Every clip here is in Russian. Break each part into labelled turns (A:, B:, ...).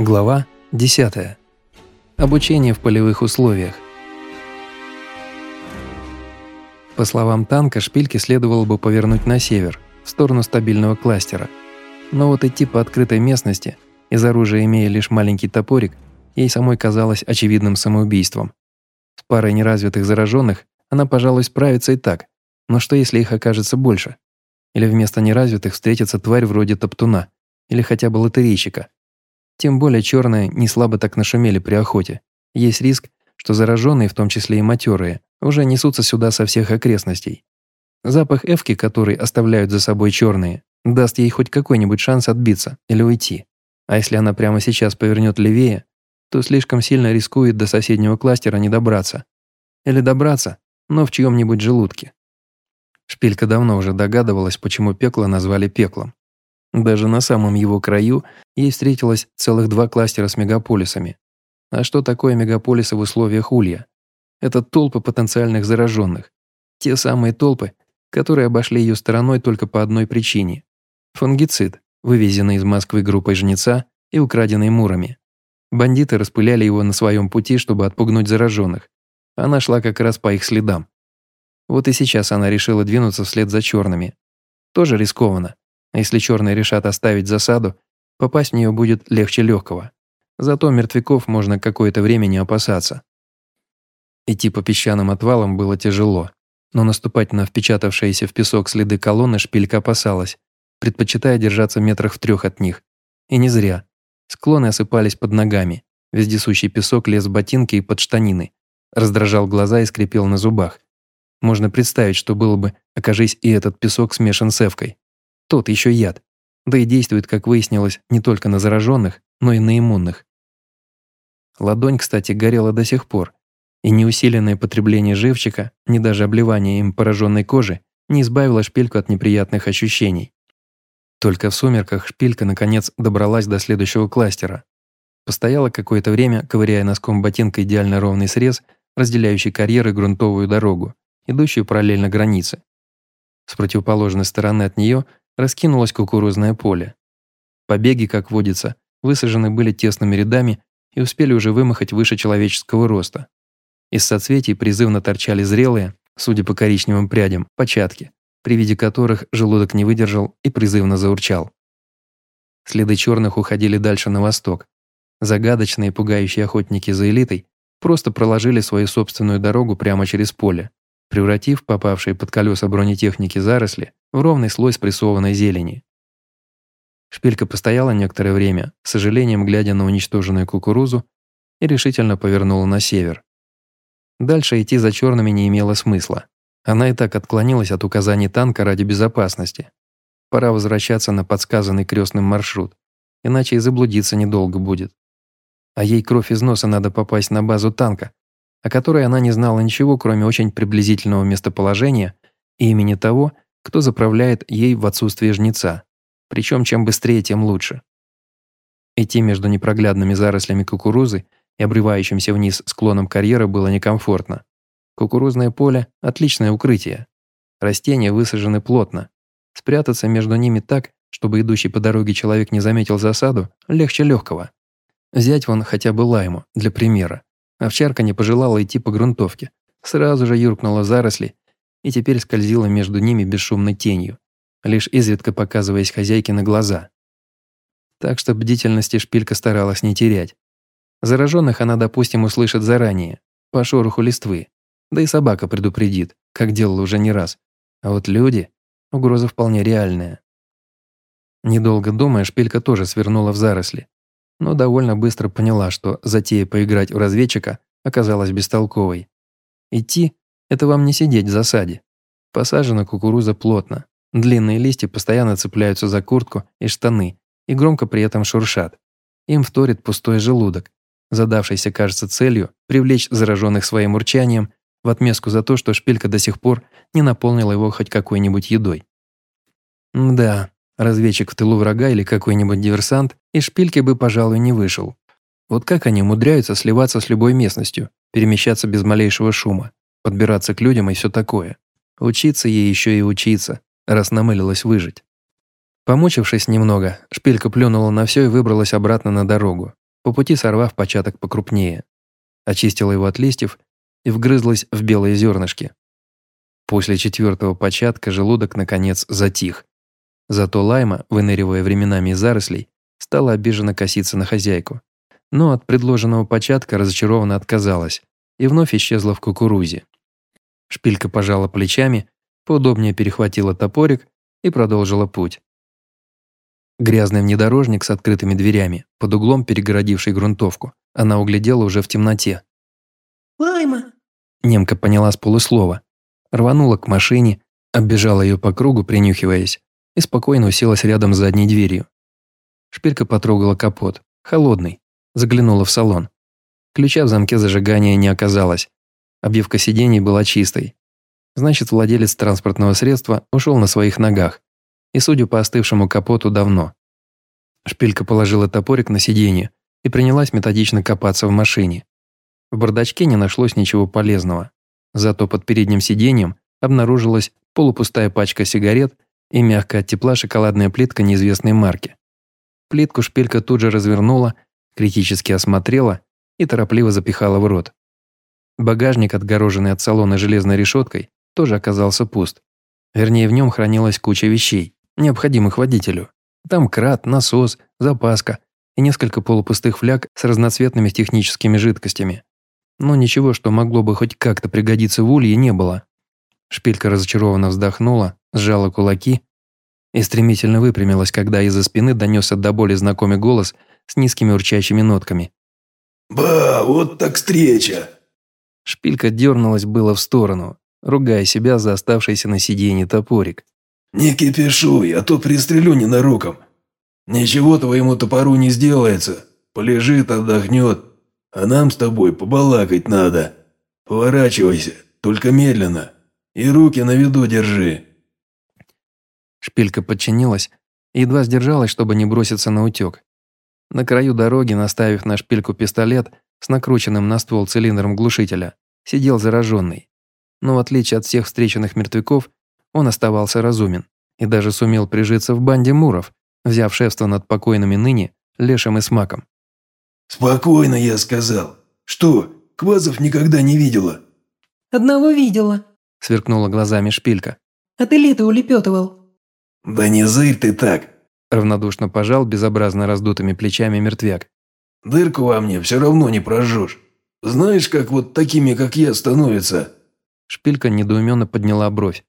A: Глава 10. Обучение в полевых условиях. По словам танка, шпильке следовало бы повернуть на север, в сторону стабильного кластера. Но вот идти по открытой местности, из оружия имея лишь маленький топорик, ей самой казалось очевидным самоубийством. С парой неразвитых зараженных она, пожалуй, справится и так, но что если их окажется больше? Или вместо неразвитых встретится тварь вроде топтуна, или хотя бы лотерейщика – тем более черные не слабо так нашумели при охоте. Есть риск, что зараженные, в том числе и матерые, уже несутся сюда со всех окрестностей. Запах эвки, который оставляют за собой черные, даст ей хоть какой-нибудь шанс отбиться или уйти. А если она прямо сейчас повернет левее, то слишком сильно рискует до соседнего кластера не добраться. Или добраться, но в чьем-нибудь желудке. Шпилька давно уже догадывалась, почему пекло назвали пеклом. Даже на самом его краю ей встретилось целых два кластера с мегаполисами. А что такое мегаполисы в условиях улья? Это толпы потенциальных зараженных. Те самые толпы, которые обошли ее стороной только по одной причине. Фунгицид, вывезенный из Москвы группой жнеца и украденный мурами. Бандиты распыляли его на своем пути, чтобы отпугнуть зараженных. Она шла как раз по их следам. Вот и сейчас она решила двинуться вслед за черными. Тоже рискованно. А если черные решат оставить засаду, попасть в нее будет легче легкого. Зато мертвяков можно какое-то время не опасаться. Идти по песчаным отвалам было тяжело, но наступать на впечатавшиеся в песок следы колонны шпилька опасалась, предпочитая держаться метрах в трех от них. И не зря. Склоны осыпались под ногами, вездесущий песок лез в ботинки и под штанины, раздражал глаза и скрипел на зубах. Можно представить, что было бы, окажись и этот песок смешан с эвкой. Тот еще яд. Да и действует, как выяснилось, не только на зараженных, но и на иммунных. Ладонь, кстати, горела до сих пор, и неусиленное потребление живчика, ни даже обливание им пораженной кожи, не избавило шпильку от неприятных ощущений. Только в сумерках шпилька, наконец, добралась до следующего кластера. Постояла какое-то время, ковыряя носком ботинка идеально ровный срез, разделяющий карьер и грунтовую дорогу, идущую параллельно границе. С противоположной стороны от нее раскинулось кукурузное поле. Побеги, как водится, высажены были тесными рядами и успели уже вымахать выше человеческого роста. Из соцветий призывно торчали зрелые, судя по коричневым прядям, початки, при виде которых желудок не выдержал и призывно заурчал. Следы черных уходили дальше на восток. Загадочные пугающие охотники за элитой просто проложили свою собственную дорогу прямо через поле, превратив попавшие под колеса бронетехники заросли в ровный слой спрессованной зелени. Шпилька постояла некоторое время, с сожалением глядя на уничтоженную кукурузу, и решительно повернула на север. Дальше идти за черными не имело смысла. Она и так отклонилась от указаний танка ради безопасности. Пора возвращаться на подсказанный крестным маршрут, иначе и заблудиться недолго будет. А ей кровь из носа надо попасть на базу танка, о которой она не знала ничего, кроме очень приблизительного местоположения и имени того, кто заправляет ей в отсутствие жнеца. Причем чем быстрее, тем лучше. Идти между непроглядными зарослями кукурузы и обрывающимся вниз склоном карьера было некомфортно. Кукурузное поле – отличное укрытие. Растения высажены плотно. Спрятаться между ними так, чтобы идущий по дороге человек не заметил засаду, легче легкого. Взять вон хотя бы лайму, для примера. Овчарка не пожелала идти по грунтовке. Сразу же юркнула в заросли и теперь скользила между ними бесшумной тенью, лишь изредка показываясь хозяйке на глаза. Так что бдительности шпилька старалась не терять. Зараженных она, допустим, услышит заранее, по шороху листвы. Да и собака предупредит, как делала уже не раз. А вот люди – угроза вполне реальная. Недолго думая, шпилька тоже свернула в заросли, но довольно быстро поняла, что затея поиграть в разведчика оказалась бестолковой. Идти – это вам не сидеть в засаде. Посажена кукуруза плотно, длинные листья постоянно цепляются за куртку и штаны и громко при этом шуршат. Им вторит пустой желудок, задавшийся, кажется, целью привлечь зараженных своим урчанием в отместку за то, что шпилька до сих пор не наполнила его хоть какой-нибудь едой. Да, Разведчик в тылу врага или какой-нибудь диверсант из шпильки бы, пожалуй, не вышел. Вот как они умудряются сливаться с любой местностью, перемещаться без малейшего шума, подбираться к людям и все такое. Учиться ей еще и учиться, раз намылилась выжить. Помучившись немного, шпилька плюнула на все и выбралась обратно на дорогу, по пути сорвав початок покрупнее. Очистила его от листьев и вгрызлась в белые зернышки. После четвертого початка желудок, наконец, затих. Зато Лайма, выныривая временами из зарослей, стала обиженно коситься на хозяйку. Но от предложенного початка разочарованно отказалась и вновь исчезла в кукурузе. Шпилька пожала плечами, поудобнее перехватила топорик и продолжила путь. Грязный внедорожник с открытыми дверями, под углом перегородивший грунтовку, она углядела уже в темноте.
B: «Лайма!»
A: Немка поняла с полуслова. Рванула к машине, оббежала ее по кругу, принюхиваясь, и спокойно уселась рядом с задней дверью. Шпилька потрогала капот, холодный, заглянула в салон. Ключа в замке зажигания не оказалось. Обивка сидений была чистой. Значит, владелец транспортного средства ушел на своих ногах. И, судя по остывшему капоту, давно. Шпилька положила топорик на сиденье и принялась методично копаться в машине. В бардачке не нашлось ничего полезного. Зато под передним сиденьем обнаружилась полупустая пачка сигарет и мягкая от тепла шоколадная плитка неизвестной марки. Плитку шпилька тут же развернула, критически осмотрела и торопливо запихала в рот. Багажник, отгороженный от салона железной решеткой, тоже оказался пуст. Вернее, в нем хранилась куча вещей, необходимых водителю. Там крат, насос, запаска и несколько полупустых фляг с разноцветными техническими жидкостями. Но ничего, что могло бы хоть как-то пригодиться в улье, не было. Шпилька разочарованно вздохнула, сжала кулаки и стремительно выпрямилась, когда из-за спины донесся до боли знакомый голос с низкими урчащими нотками.
C: «Ба, вот так встреча!»
A: Шпилька дернулась было в сторону, ругая себя за оставшийся на сиденье топорик.
C: «Не кипишуй, а то пристрелю ненароком. Ничего твоему топору не сделается. Полежит, отдохнет. А нам с тобой побалакать надо. Поворачивайся, только медленно. И руки на виду держи».
A: Шпилька подчинилась и едва сдержалась, чтобы не броситься на утек. На краю дороги, наставив на шпильку пистолет с накрученным на ствол цилиндром глушителя, сидел зараженный. Но в отличие от всех встреченных мертвяков, он оставался разумен и даже сумел прижиться в банде муров, взяв шефство над покойными ныне Лешем и Смаком.
C: «Спокойно, я сказал. Что, Квазов никогда не видела?»
B: «Одного видела», –
A: сверкнула глазами шпилька.
B: «А ты лето улепетывал».
C: «Да не зырь ты так!»
A: – равнодушно пожал безобразно раздутыми плечами мертвяк.
C: «Дырку во мне все равно не прожжешь. Знаешь, как вот такими, как я, становятся?»
A: Шпилька недоуменно подняла бровь.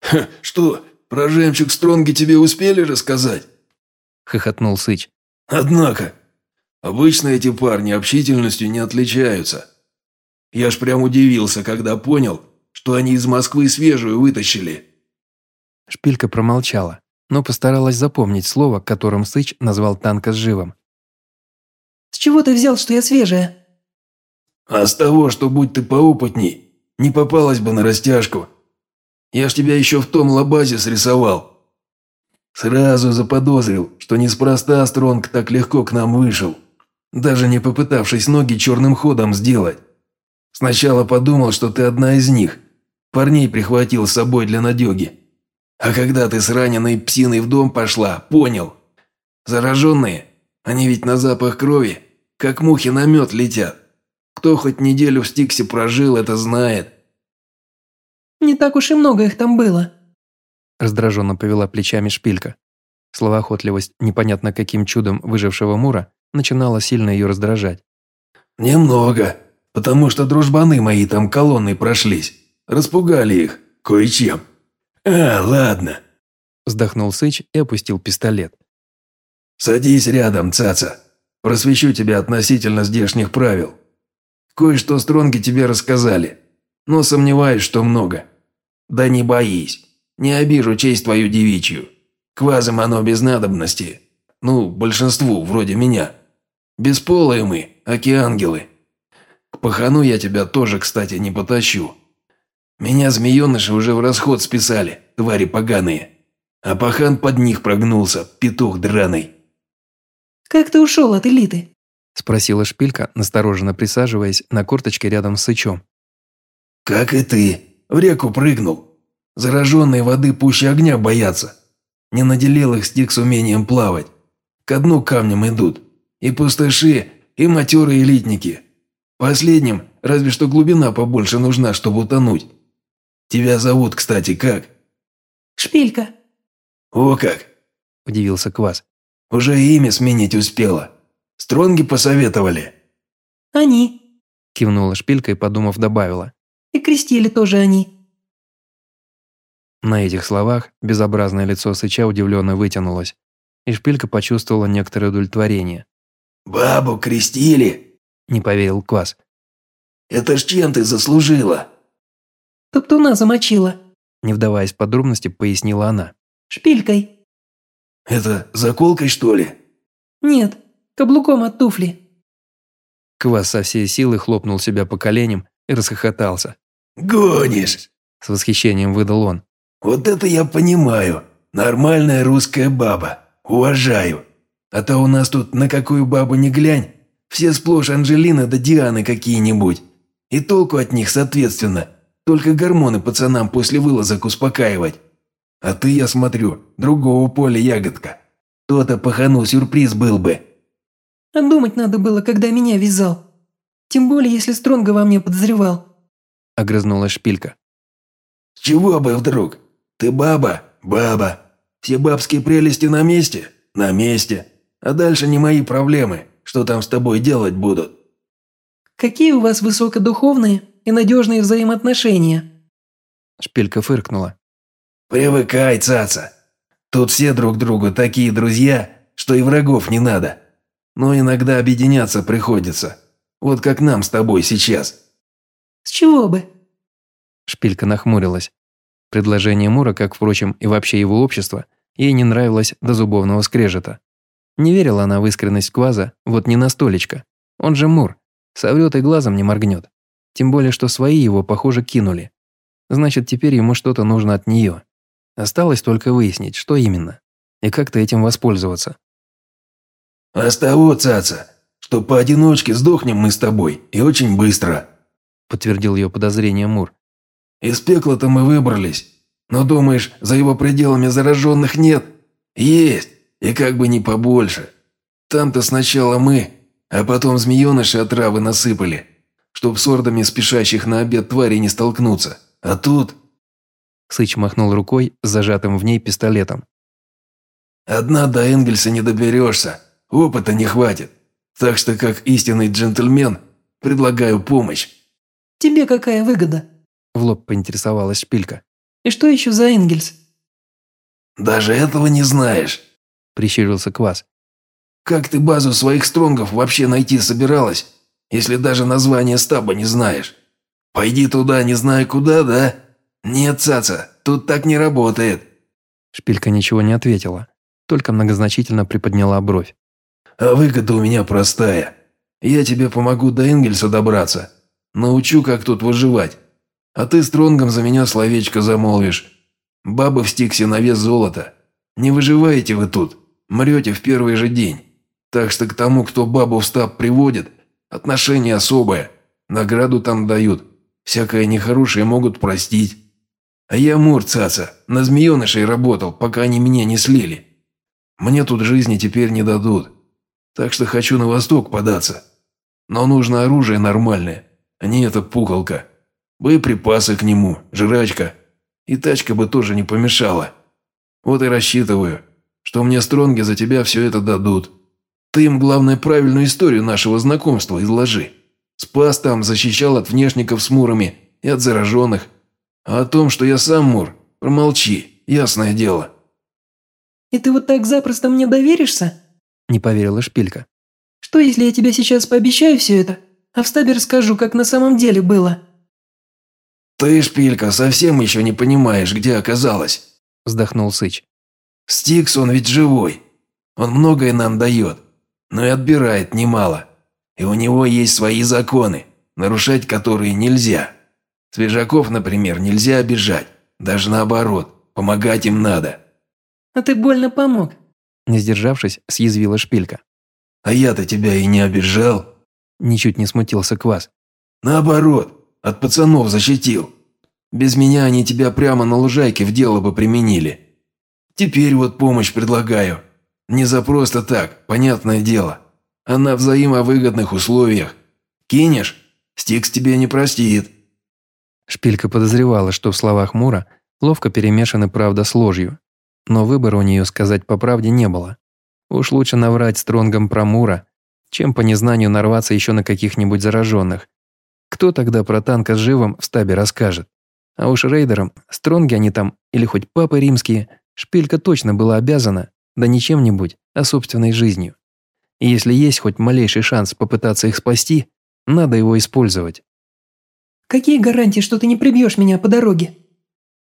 C: «Ха, что, про жемчуг Стронги тебе успели рассказать?»
A: – хохотнул Сыч.
C: «Однако, обычно эти парни общительностью не отличаются. Я ж прям удивился, когда понял, что они из Москвы свежую вытащили».
A: Шпилька промолчала, но постаралась запомнить слово, которым Сыч назвал танка с живым.
B: «С чего ты взял, что я свежая?»
C: «А с того, что будь ты поопытней, не попалась бы на растяжку. Я ж тебя еще в том лабазе срисовал. Сразу заподозрил, что неспроста Стронг так легко к нам вышел, даже не попытавшись ноги черным ходом сделать. Сначала подумал, что ты одна из них. Парней прихватил с собой для надеги. А когда ты с раненой псиной в дом пошла, понял. Зараженные, они ведь на запах крови, как мухи на мед летят. Кто хоть неделю в Стиксе прожил, это знает.
B: «Не так уж и много их там было», –
A: раздраженно повела плечами шпилька. Словоохотливость непонятно каким чудом выжившего Мура начинала сильно ее раздражать.
C: «Немного, потому что дружбаны мои там колонной прошлись. Распугали их кое-чем. А, ладно», –
A: вздохнул Сыч и опустил пистолет.
C: «Садись рядом, цаца. Просвещу тебя относительно здешних правил. Кое-что Стронги тебе рассказали, но сомневаюсь, что много. Да не боись, не обижу честь твою девичью. Квазам оно без надобности. Ну, большинству, вроде меня. Бесполые мы, аки-ангелы. К пахану я тебя тоже, кстати, не потащу. Меня змееныши уже в расход списали, твари поганые. А пахан под них прогнулся, петух драный.
B: «Как ты ушел от элиты?»
A: – спросила шпилька, настороженно присаживаясь на корточке рядом с Сычом.
C: «Как и ты. В реку прыгнул. Зараженные воды пуще огня боятся. Не наделил их стик с умением плавать. Ко дну камнем идут. И пустыши и матерые элитники. Последним разве что глубина побольше нужна, чтобы утонуть. Тебя зовут, кстати, как?»
B: «Шпилька».
C: «О как!» – удивился Квас. «Уже имя сменить успела. Стронги посоветовали?»
B: «Они», –
A: кивнула Шпилька и, подумав, добавила.
B: «И крестили тоже они».
A: На этих словах безобразное лицо Сыча удивленно вытянулось, и Шпилька почувствовала некоторое удовлетворение.
C: «Бабу крестили?»
A: – не поверил Квас.
C: «Это ж чем ты заслужила?»
B: «Топтуна замочила», –
A: не вдаваясь в подробности, пояснила она.
B: «Шпилькой».
C: «Это заколкой, что ли?»
B: «Нет, каблуком от туфли».
A: Квас со всей силы хлопнул себя по коленям и расхохотался.
C: «Гонишь!»
A: – с восхищением выдал он.
C: «Вот это я понимаю. Нормальная русская баба. Уважаю. А то у нас тут на какую бабу не глянь, все сплошь Анжелина да Дианы какие-нибудь. И толку от них, соответственно, только гормоны пацанам после вылазок успокаивать. А ты, я смотрю, другого поля ягодка. То-то пахану сюрприз был бы».
B: «А думать надо было, когда меня вязал. Тем более, если Стронга во мне подозревал».
A: Огрызнулась шпилька.
C: «С чего бы вдруг? Ты баба? Баба. Все бабские прелести на месте? На месте. А дальше не мои проблемы, что там с тобой делать будут».
B: «Какие у вас высокодуховные и надежные взаимоотношения?»
A: Шпилька фыркнула.
C: «Привыкай, цаца. Тут все друг другу такие друзья, что и врагов не надо. Но иногда объединяться приходится. Вот как нам с тобой сейчас».
B: «С чего бы?»
A: Шпилька нахмурилась. Предложение Мура, как, впрочем, и вообще его общество, ей не нравилось до зубовного скрежета. Не верила она в искренность Кваза, вот не на столечко. Он же Мур, соврет и глазом не моргнет. Тем более, что свои его, похоже, кинули. Значит, теперь ему что-то нужно от нее. Осталось только выяснить, что именно. И как-то этим воспользоваться.
C: «А с того, цаца, что поодиночке сдохнем мы с тобой, и очень быстро»,
A: подтвердил ее подозрение Мур.
C: «Из пекла-то мы выбрались. Но думаешь, за его пределами зараженных нет? Есть, и как бы не побольше. Там-то сначала мы, а потом змееныши отравы насыпали, чтоб с ордами спешащих на обед тварей не столкнуться. А тут...»
A: Сыч махнул рукой с зажатым в ней пистолетом.
C: «Одна до Энгельса не доберешься, опыта не хватит. Так что, как истинный джентльмен, предлагаю помощь».
B: «Тебе какая выгода?»
A: В лоб поинтересовалась шпилька.
B: «И что еще за Энгельс?»
C: «Даже этого не знаешь», – прищурился Квас. «Как ты базу своих стронгов вообще найти собиралась, если даже название стаба не знаешь? Пойди туда, не зная куда, да? Нет, цаца, тут так не работает».
A: Шпилька ничего не ответила, только многозначительно приподняла бровь.
C: «А выгода у меня простая. Я тебе помогу до Энгельса добраться. Научу, как тут выживать. А ты стронгом за меня словечко замолвишь. Бабы в стиксе на вес золота. Не выживаете вы тут. Мрете в первый же день. Так что к тому, кто бабу в стаб приводит, отношение особое. Награду там дают. Всякое нехорошее могут простить. А я Мур, цаца, на змеенышей работал, пока они меня не слили. Мне тут жизни теперь не дадут. Так что хочу на восток податься. Но нужно оружие нормальное, а не эта пуколка. Боеприпасы к нему, жрачка. И тачка бы тоже не помешала. Вот и рассчитываю, что мне стронги за тебя все это дадут. Ты им, главное, правильную историю нашего знакомства изложи. Спас там, защищал от внешников с мурами и от зараженных. А о том, что я сам мур, промолчи, ясное дело».
B: «И ты вот так запросто мне доверишься?»
A: Не поверила Шпилька.
B: «Что, если я тебе сейчас пообещаю все это, а в стабе расскажу, как на самом деле было?»
C: «Ты, Шпилька, совсем еще не понимаешь, где оказалась», – вздохнул Сыч. «Стикс, он ведь живой. Он многое нам дает, но и отбирает немало. И у него есть свои законы, нарушать которые нельзя. Свежаков, например, нельзя обижать, даже наоборот, помогать им надо».
B: «А ты больно помог», –
A: не сдержавшись, съязвила Шпилька.
C: «А я-то тебя и не обижал», –
A: ничуть не смутился Квас.
C: «Наоборот, от пацанов защитил. Без меня они тебя прямо на лужайке в дело бы применили. Теперь вот помощь предлагаю. Не за просто так, понятное дело. а на взаимовыгодных условиях. Кинешь? Стикс тебе не простит».
A: Шпилька подозревала, что в словах Мура ловко перемешаны правда с ложью. Но выбора у нее сказать по правде не было. Уж лучше наврать Стронгом про Мура, чем по незнанию нарваться еще на каких-нибудь зараженных. Кто тогда про танка с живым в стабе расскажет? А уж рейдерам, Стронги они там или хоть папы римские, Шпилька точно была обязана, да не чем-нибудь, а собственной жизнью. И если есть хоть малейший шанс попытаться их спасти, надо его использовать.
B: «Какие гарантии, что ты не прибьешь меня по дороге?»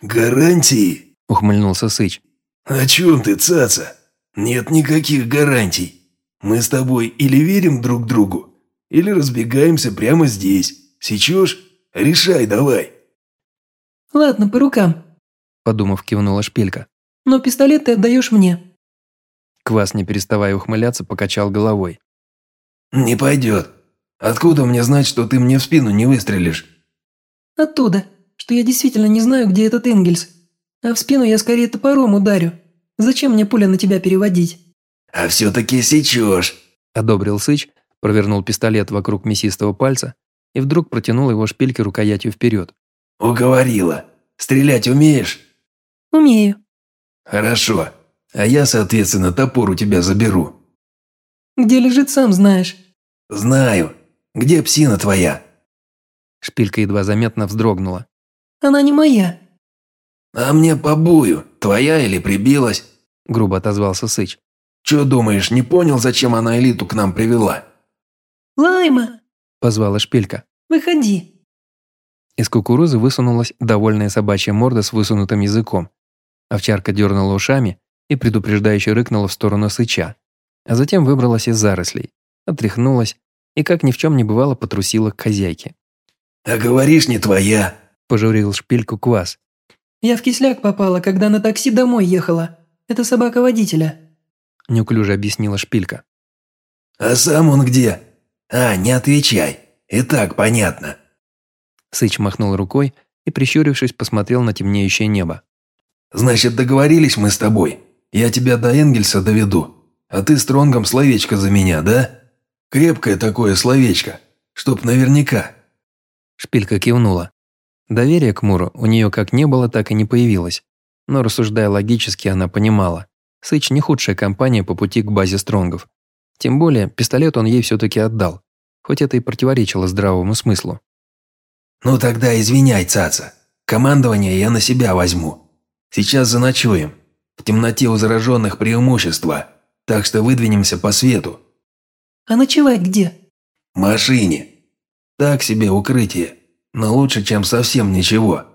C: «Гарантии?»
A: – ухмыльнулся Сыч.
C: «О чем ты, цаца? Нет никаких гарантий. Мы с тобой или верим друг другу, или разбегаемся прямо здесь. Сечешь? Решай давай».
B: «Ладно, по рукам», –
A: подумав, кивнула Шпилька.
B: «Но пистолет ты отдаешь мне».
A: Квас, не переставая ухмыляться, покачал головой.
C: «Не пойдет. Откуда мне знать, что ты мне в спину не выстрелишь?»
B: «Оттуда, что я действительно не знаю, где этот Энгельс. А в спину я скорее топором ударю. Зачем мне пуля на тебя переводить?»
C: «А все-таки сечешь», –
A: одобрил Сыч, провернул пистолет вокруг мясистого пальца и вдруг протянул его шпильки рукоятью вперед.
C: «Уговорила. Стрелять умеешь?»
B: «Умею».
C: «Хорошо. А я, соответственно, топор у тебя заберу».
B: «Где лежит, сам знаешь».
C: «Знаю. Где псина твоя?»
A: Шпилька едва заметно вздрогнула.
B: «Она не моя».
C: «А мне побую. Твоя или прибилась?»
A: Грубо отозвался Сыч.
C: «Чё думаешь, не понял, зачем она элиту к нам привела?»
B: «Лайма!»
A: – позвала Шпилька.
B: «Выходи!»
A: Из кукурузы высунулась довольная собачья морда с высунутым языком. Овчарка дернула ушами и предупреждающе рыкнула в сторону Сыча, а затем выбралась из зарослей, отряхнулась и, как ни в чем не бывало, потрусила к хозяйке.
C: «А говоришь, не твоя!»
A: – пожурил шпильку квас.
B: «Я в кисляк попала, когда на такси домой ехала. Это собака водителя», –
A: неуклюже объяснила шпилька.
C: «А сам он где? А, не отвечай. И так понятно».
A: Сыч махнул рукой и, прищурившись, посмотрел на темнеющее небо.
C: «Значит, договорились мы с тобой. Я тебя до Энгельса доведу, а ты стронгом словечко за меня, да? Крепкое такое словечко, чтоб наверняка».
A: Шпилька кивнула. Доверия к Муру у нее как не было, так и не появилось. Но рассуждая логически, она понимала. Сыч не худшая компания по пути к базе Стронгов. Тем более, пистолет он ей все-таки отдал, хоть это и противоречило здравому смыслу.
C: «Ну тогда извиняй, цаца. Командование я на себя возьму. Сейчас заночуем. В темноте у зараженных преимущество, так что выдвинемся по свету».
B: «А ночевать где?»
C: «В машине. Так себе укрытие, но лучше, чем совсем ничего.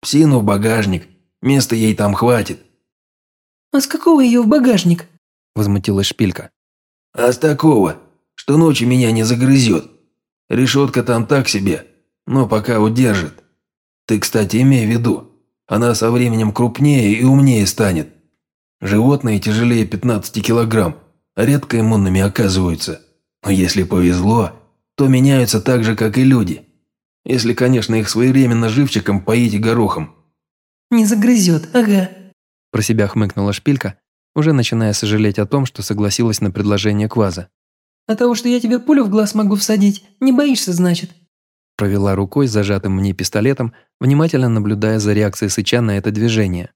C: Псину в багажник, места ей там хватит».
B: «А с какого ее в багажник?»
A: – возмутилась Шпилька.
C: «А с такого, что ночью меня не загрызет. Решетка там так себе, но пока удержит. Ты, кстати, имей в виду, она со временем крупнее и умнее станет. Животные тяжелее 15 килограмм, а редко иммунными оказываются. Но если повезло, то меняются так же, как и люди. Если, конечно, их своевременно живчиком поить и горохом.
B: «Не загрызет, ага», –
A: про себя хмыкнула шпилька, уже начиная сожалеть о том, что согласилась на предложение Кваза.
B: «А того, что я тебе пулю в глаз могу всадить, не боишься, значит?»
A: Провела рукой с зажатым мне пистолетом, внимательно наблюдая за реакцией Сыча на это движение.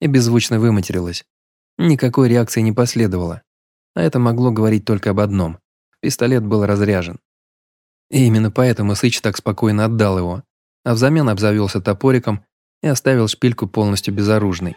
A: И беззвучно выматерилась. Никакой реакции не последовало. А это могло говорить только об одном. Пистолет был разряжен. И именно поэтому Сыч так спокойно отдал его, а взамен обзавелся топориком и оставил шпильку полностью безоружной.